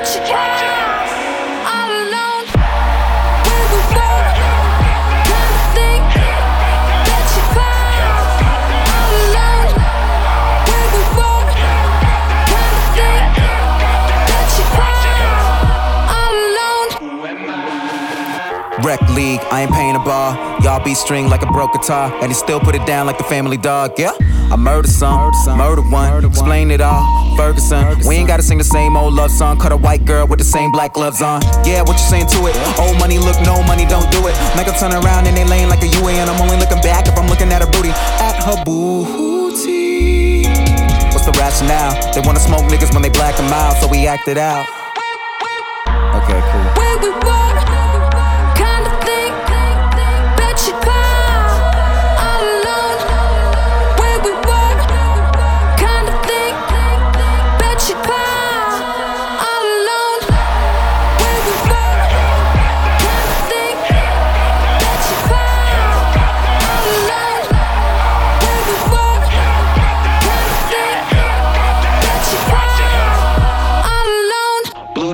what you have. Rec league, I ain't paying a bar. Y'all be string like a broke guitar, and he still put it down like the family dog. Yeah, I murder some, murder one, explain it all. Ferguson, we ain't gotta sing the same old love song. Cut a white girl with the same black gloves on. Yeah, what you saying to it? Old money, look, no money, don't do it. Make her turn around in they lane like a UA, and I'm only looking back if I'm looking at her booty. At her booty. What's the rationale? They wanna smoke niggas when they black them out, so we act it out.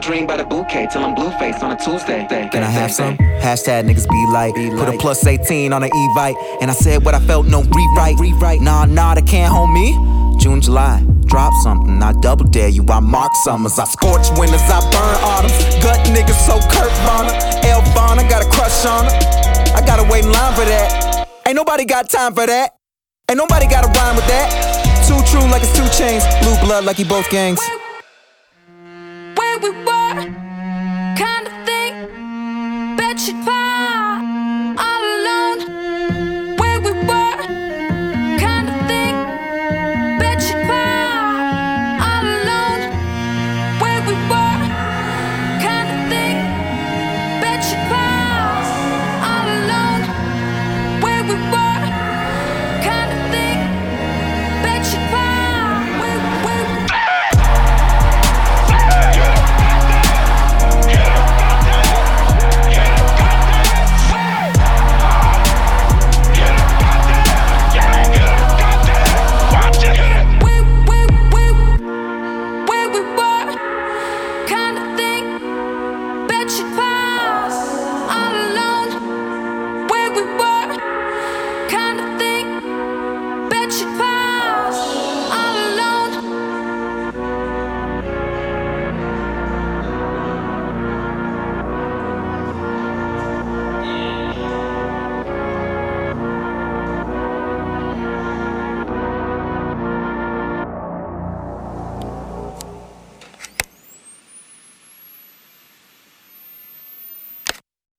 Dream by the bouquet till I'm blue face on a Tuesday. Can I have some? Hashtag niggas be like. Put a plus 18 on an Evite. And I said what I felt, no rewrite. Rewrite. Nah, nah, they can't hold me. June, July, drop something. I double dare you. I mark summers. I scorch winters. I burn autumns. Gut niggas so Kurt Bonner. L Bonner got a crush on her. I gotta wait in line for that. Ain't nobody got time for that. Ain't nobody got a rhyme with that. Too true like it's two chains. Blue blood like he both gangs. Where we were, bet you